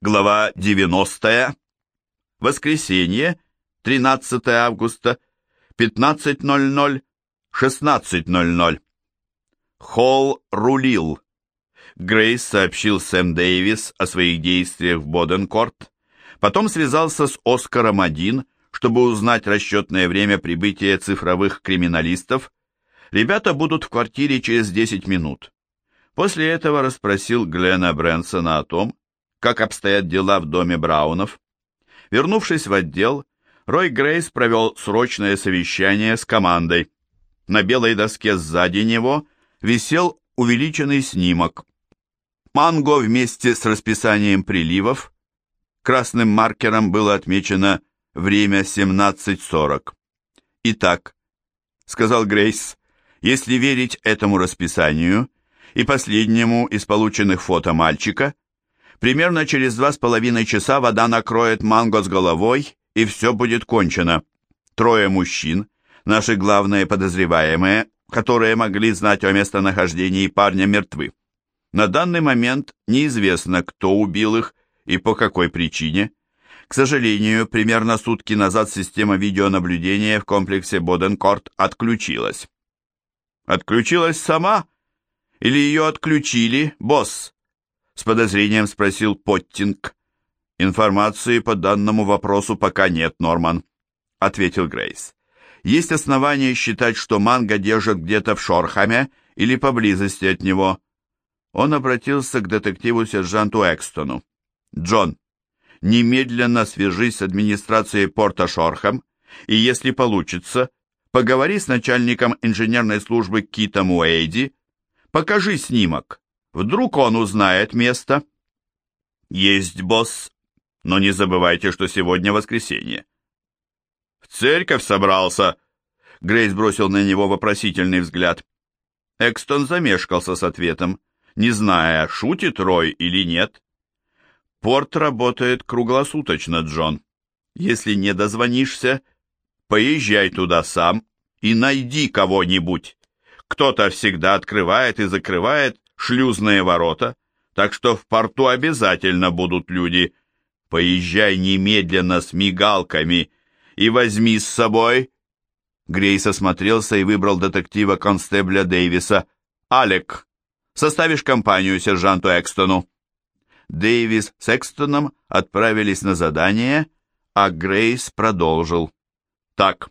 Глава 90. Воскресенье, 13 августа, 15.00, 16.00. Холл рулил. Грейс сообщил Сэм Дэвис о своих действиях в Боденкорт, потом связался с Оскаром-1, чтобы узнать расчетное время прибытия цифровых криминалистов. Ребята будут в квартире через 10 минут. После этого расспросил Глена Брэнсона о том, как обстоят дела в доме Браунов. Вернувшись в отдел, Рой Грейс провел срочное совещание с командой. На белой доске сзади него висел увеличенный снимок. Манго вместе с расписанием приливов. Красным маркером было отмечено время 17.40. «Итак», — сказал Грейс, — «если верить этому расписанию и последнему из полученных фото мальчика, Примерно через два с половиной часа вода накроет Манго с головой, и все будет кончено. Трое мужчин, наши главные подозреваемые, которые могли знать о местонахождении парня, мертвы. На данный момент неизвестно, кто убил их и по какой причине. К сожалению, примерно сутки назад система видеонаблюдения в комплексе Боденкорт отключилась. «Отключилась сама? Или ее отключили, босс?» С подозрением спросил Поттинг. «Информации по данному вопросу пока нет, Норман», — ответил Грейс. «Есть основания считать, что Манго держат где-то в Шорхаме или поблизости от него». Он обратился к детективу-сержанту Экстону. «Джон, немедленно свяжись с администрацией порта Шорхам, и, если получится, поговори с начальником инженерной службы Китом Уэйди, покажи снимок, Вдруг он узнает место? Есть, босс. Но не забывайте, что сегодня воскресенье. В церковь собрался. Грейс бросил на него вопросительный взгляд. Экстон замешкался с ответом, не зная, шутит Рой или нет. Порт работает круглосуточно, Джон. Если не дозвонишься, поезжай туда сам и найди кого-нибудь. Кто-то всегда открывает и закрывает шлюзные ворота, так что в порту обязательно будут люди. Поезжай немедленно с мигалками и возьми с собой...» Грейс осмотрелся и выбрал детектива-констебля Дэвиса. «Алек, составишь компанию сержанту Экстону». Дэвис с Экстоном отправились на задание, а Грейс продолжил. «Так,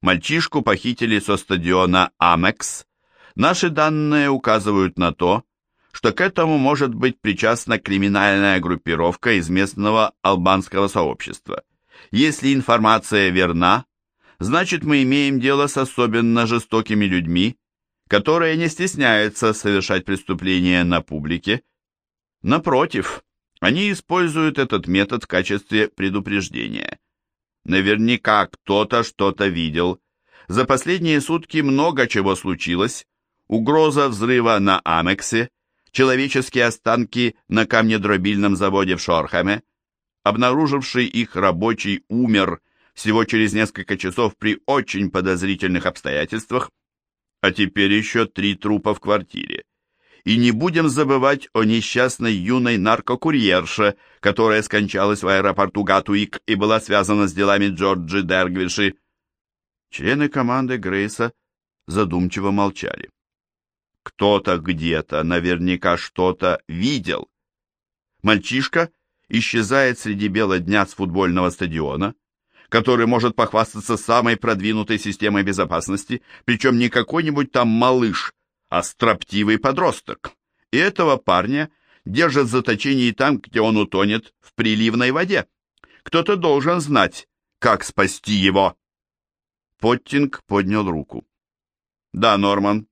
мальчишку похитили со стадиона Амекс, Наши данные указывают на то, что к этому может быть причастна криминальная группировка из местного албанского сообщества. Если информация верна, значит мы имеем дело с особенно жестокими людьми, которые не стесняются совершать преступления на публике. Напротив, они используют этот метод в качестве предупреждения. Наверняка кто-то что-то видел. За последние сутки много чего случилось, угроза взрыва на Амексе, человеческие останки на камнедробильном заводе в Шорхаме, обнаруживший их рабочий умер всего через несколько часов при очень подозрительных обстоятельствах, а теперь еще три трупа в квартире. И не будем забывать о несчастной юной наркокурьерше, которая скончалась в аэропорту Гатуик и была связана с делами Джорджи Дергвиши. Члены команды Грейса задумчиво молчали. Кто-то где-то наверняка что-то видел. Мальчишка исчезает среди бела дня с футбольного стадиона, который может похвастаться самой продвинутой системой безопасности, причем не какой-нибудь там малыш, а строптивый подросток. И этого парня держат в заточении там, где он утонет в приливной воде. Кто-то должен знать, как спасти его. Поттинг поднял руку. «Да, Норман,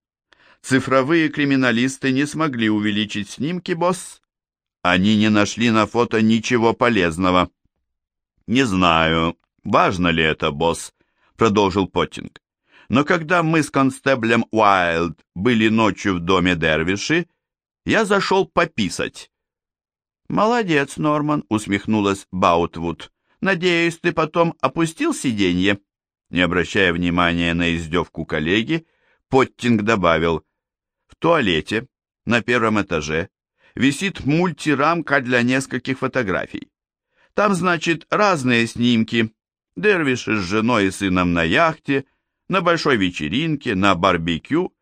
Цифровые криминалисты не смогли увеличить снимки, босс. Они не нашли на фото ничего полезного. Не знаю, важно ли это, босс, продолжил Поттинг. Но когда мы с констеблем Уайлд были ночью в доме Дервиши, я зашел пописать. «Молодец, Норман», — усмехнулась Баутвуд. «Надеюсь, ты потом опустил сиденье?» Не обращая внимания на издевку коллеги, Поттинг добавил, туалете на первом этаже висит мультирамка для нескольких фотографий. Там, значит, разные снимки. Дервиши с женой и сыном на яхте, на большой вечеринке, на барбекю.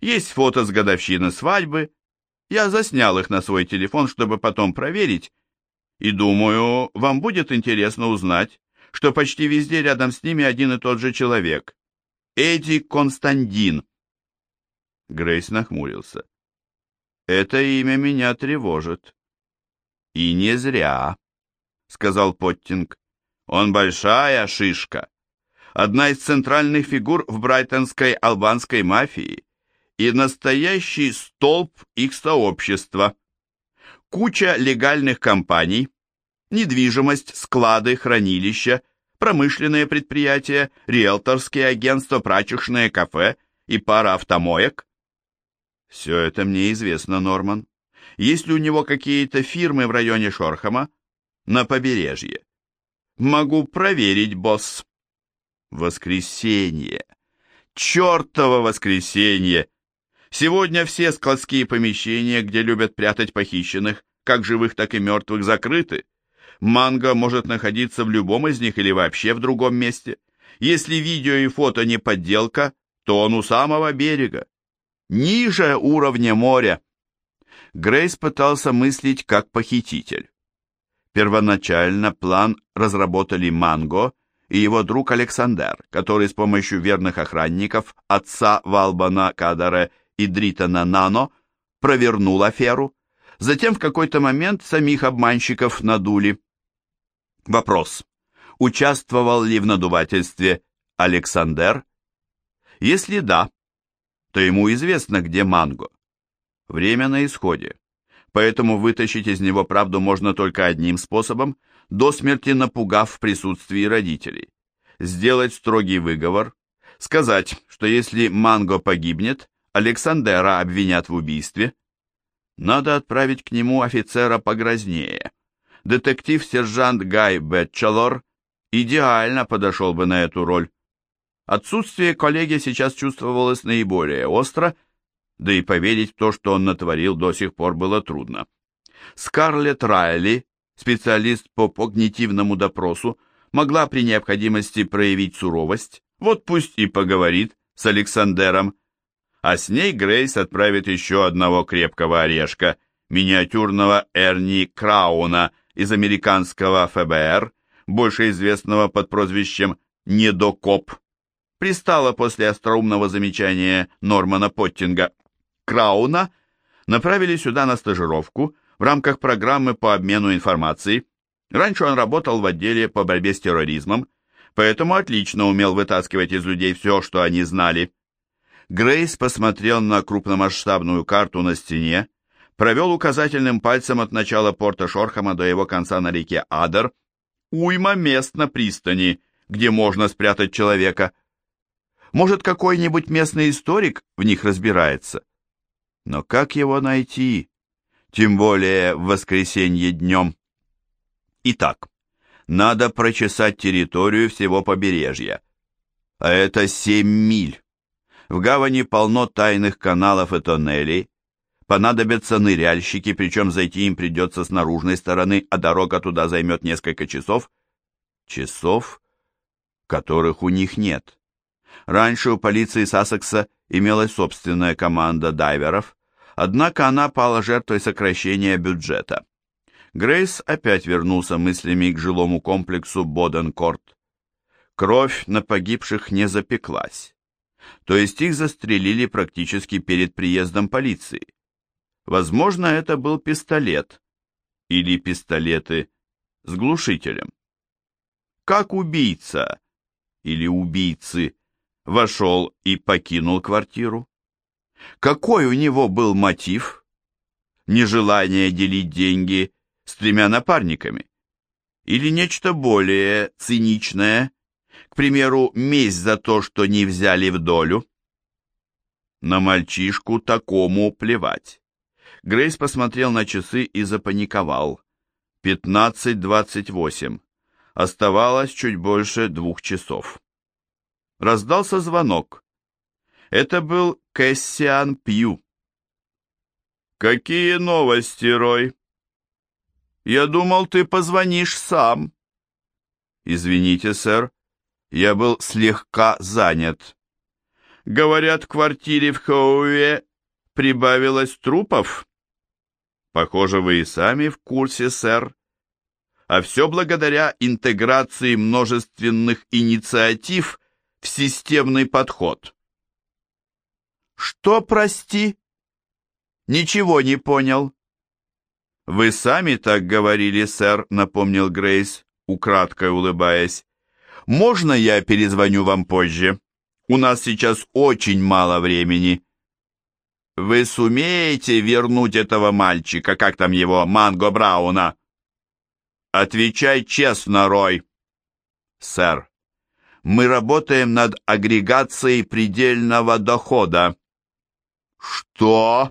Есть фото с годовщины свадьбы. Я заснял их на свой телефон, чтобы потом проверить. И думаю, вам будет интересно узнать, что почти везде рядом с ними один и тот же человек. Эдди Константин. Грейс нахмурился. Это имя меня тревожит. И не зря, сказал Поттинг. Он большая шишка. Одна из центральных фигур в брайтонской албанской мафии и настоящий столб их сообщества. Куча легальных компаний, недвижимость, склады, хранилища, промышленные предприятия, риэлторские агентства, прачечные кафе и пара автомоек. Все это мне известно, Норман. Есть ли у него какие-то фирмы в районе Шорхама? На побережье. Могу проверить, босс. Воскресенье. Чертово воскресенье! Сегодня все складские помещения, где любят прятать похищенных, как живых, так и мертвых, закрыты. Манго может находиться в любом из них или вообще в другом месте. Если видео и фото не подделка, то он у самого берега, ниже уровня моря. Грейс пытался мыслить как похититель. Первоначально план разработали Манго и его друг Александр, который с помощью верных охранников отца Валбана Кадаре и Дритона Нано провернул аферу. Затем в какой-то момент самих обманщиков надули. Вопрос. Участвовал ли в надувательстве Александр? Если да, то ему известно, где Манго. Время на исходе. Поэтому вытащить из него правду можно только одним способом, до смерти напугав в присутствии родителей. Сделать строгий выговор, сказать, что если Манго погибнет, Александера обвинят в убийстве. Надо отправить к нему офицера погрознее – детектив-сержант Гай Бетчелор идеально подошел бы на эту роль. Отсутствие коллеги сейчас чувствовалось наиболее остро, да и поверить в то, что он натворил, до сих пор было трудно. Скарлетт Райли, специалист по когнитивному допросу, могла при необходимости проявить суровость, вот пусть и поговорит с Александером, а с ней Грейс отправит еще одного крепкого орешка, миниатюрного Эрни Крауна – из американского ФБР, больше известного под прозвищем «Недокоп», пристала после остроумного замечания Нормана Поттинга. Крауна направили сюда на стажировку в рамках программы по обмену информацией. Раньше он работал в отделе по борьбе с терроризмом, поэтому отлично умел вытаскивать из людей все, что они знали. Грейс посмотрел на крупномасштабную карту на стене, провел указательным пальцем от начала порта Шорхама до его конца на реке Адер, уйма мест на пристани, где можно спрятать человека. Может, какой-нибудь местный историк в них разбирается? Но как его найти? Тем более в воскресенье днем. Итак, надо прочесать территорию всего побережья. А это семь миль. В гавани полно тайных каналов и тоннелей, Понадобятся ныряльщики, причем зайти им придется с наружной стороны, а дорога туда займет несколько часов. Часов, которых у них нет. Раньше у полиции Сассекса имелась собственная команда дайверов, однако она пала жертвой сокращения бюджета. Грейс опять вернулся мыслями к жилому комплексу Боденкорт. Кровь на погибших не запеклась. То есть их застрелили практически перед приездом полиции. Возможно, это был пистолет или пистолеты с глушителем. Как убийца или убийцы вошел и покинул квартиру? Какой у него был мотив? Нежелание делить деньги с тремя напарниками? Или нечто более циничное, к примеру, месть за то, что не взяли в долю? На мальчишку такому плевать. Грейс посмотрел на часы и запаниковал. Пятнадцать двадцать восемь. Оставалось чуть больше двух часов. Раздался звонок. Это был Кэссиан Пью. «Какие новости, Рой?» «Я думал, ты позвонишь сам». «Извините, сэр, я был слегка занят». «Говорят, в квартире в Хоуэ прибавилось трупов?» «Похоже, вы и сами в курсе, сэр. А все благодаря интеграции множественных инициатив в системный подход». «Что, прости?» «Ничего не понял». «Вы сами так говорили, сэр», — напомнил Грейс, украдкой улыбаясь. «Можно я перезвоню вам позже? У нас сейчас очень мало времени». «Вы сумеете вернуть этого мальчика, как там его, Манго Брауна?» «Отвечай честно, Рой». «Сэр, мы работаем над агрегацией предельного дохода». «Что?»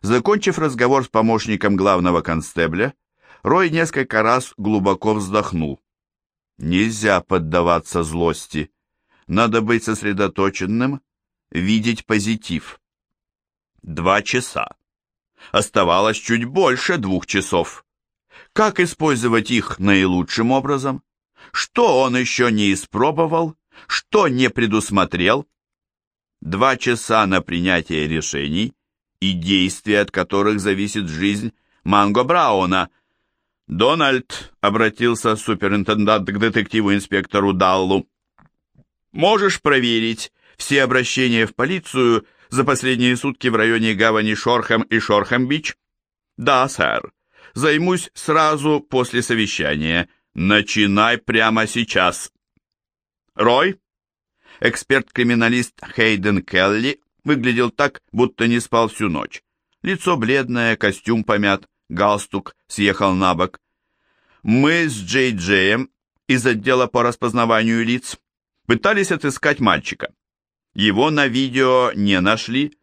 Закончив разговор с помощником главного констебля, Рой несколько раз глубоко вздохнул. Нельзя поддаваться злости. Надо быть сосредоточенным, видеть позитив. Два часа. Оставалось чуть больше двух часов. Как использовать их наилучшим образом? Что он еще не испробовал? Что не предусмотрел? Два часа на принятие решений и действия, от которых зависит жизнь Манго Брауна. «Дональд», — обратился суперинтендант к детективу-инспектору Даллу, «можешь проверить все обращения в полицию за последние сутки в районе гавани Шорхам и Шорхам-Бич?» «Да, сэр. Займусь сразу после совещания. Начинай прямо сейчас». «Рой?» Эксперт-криминалист Хейден Келли выглядел так, будто не спал всю ночь. Лицо бледное, костюм помят, галстук съехал на бок. Мы с Джей Джеем из отдела по распознаванию лиц пытались отыскать мальчика. Его на видео не нашли,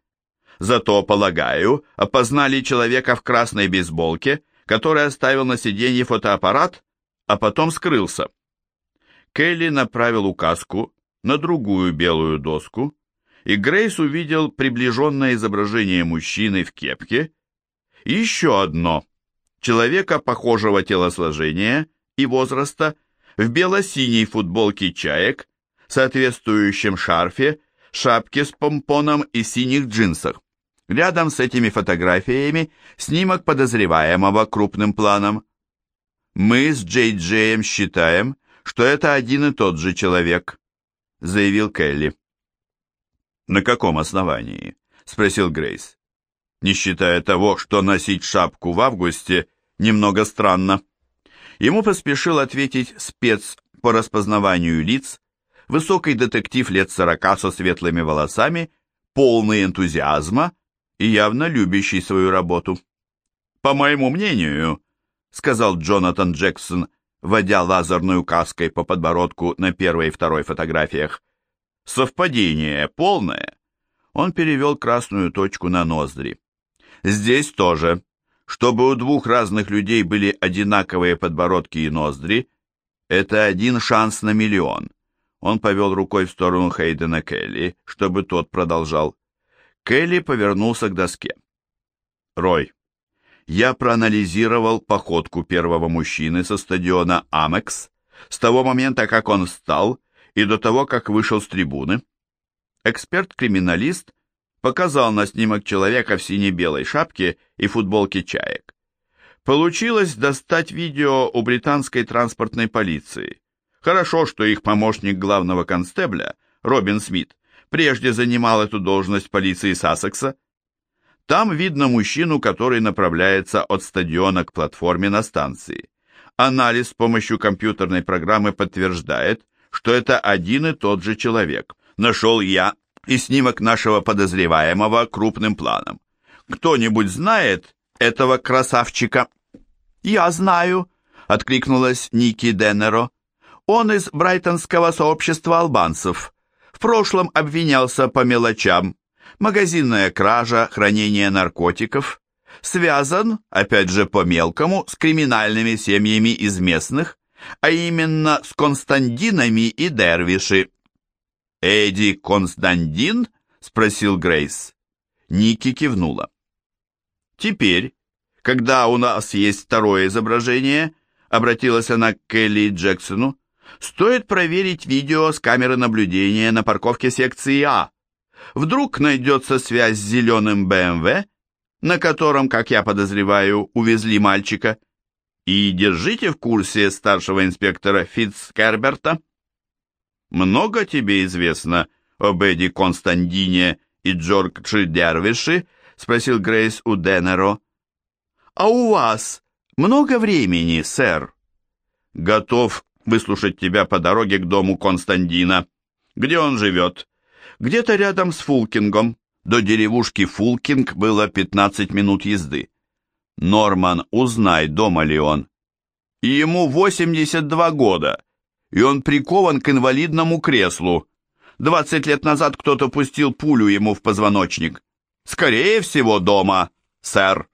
зато, полагаю, опознали человека в красной бейсболке, который оставил на сиденье фотоаппарат, а потом скрылся. Келли направил указку на другую белую доску, и Грейс увидел приближенное изображение мужчины в кепке и еще одно, человека похожего телосложения и возраста, в бело-синей футболке чаек, соответствующем шарфе, шапке с помпоном и синих джинсах. Рядом с этими фотографиями снимок подозреваемого крупным планом. Мы с Джей Джеем считаем, что это один и тот же человек, заявил Келли. «На каком основании?» — спросил Грейс. «Не считая того, что носить шапку в августе немного странно». Ему поспешил ответить спец по распознаванию лиц, высокий детектив лет сорока со светлыми волосами, полный энтузиазма и явно любящий свою работу. «По моему мнению», — сказал Джонатан Джексон, водя лазерной указкой по подбородку на первой и второй фотографиях, Совпадение полное. Он перевел красную точку на ноздри. Здесь тоже. Чтобы у двух разных людей были одинаковые подбородки и ноздри, это один шанс на миллион. Он повел рукой в сторону Хейдена Келли, чтобы тот продолжал. Келли повернулся к доске. «Рой, я проанализировал походку первого мужчины со стадиона Амекс с того момента, как он встал и до того, как вышел с трибуны. Эксперт-криминалист показал на снимок человека в сине-белой шапке и футболке чаек. Получилось достать видео у британской транспортной полиции. Хорошо, что их помощник главного констебля, Робин Смит, прежде занимал эту должность полиции Сассекса. Там видно мужчину, который направляется от стадиона к платформе на станции. Анализ с помощью компьютерной программы подтверждает, что это один и тот же человек. Нашел я и снимок нашего подозреваемого крупным планом. Кто-нибудь знает этого красавчика? Я знаю, откликнулась Ники Деннеро. Он из брайтонского сообщества албанцев. В прошлом обвинялся по мелочам. Магазинная кража, хранение наркотиков. Связан, опять же по мелкому, с криминальными семьями из местных а именно с Константинами и Дервиши. «Эдди Константин?» — спросил Грейс. Ники кивнула. Теперь, когда у нас есть второе изображение, обратилась она к Келли Джексону, стоит проверить видео с камеры наблюдения на парковке секции А. Вдруг найдется связь с зеленым БМВ, на котором, как я подозреваю, увезли мальчика. И держите в курсе старшего инспектора Фитцкерберта. Много тебе известно об Эдди Константине и Джорджи Дервиши? Спросил Грейс у Денеро. А у вас много времени, сэр? Готов выслушать тебя по дороге к дому Константина. Где он живет? Где-то рядом с Фулкингом. До деревушки Фулкинг было 15 минут езды. Норман, узнай, дома ли он. ему 82 года, и он прикован к инвалидному креслу. 20 лет назад кто-то пустил пулю ему в позвоночник. Скорее всего, дома, сэр.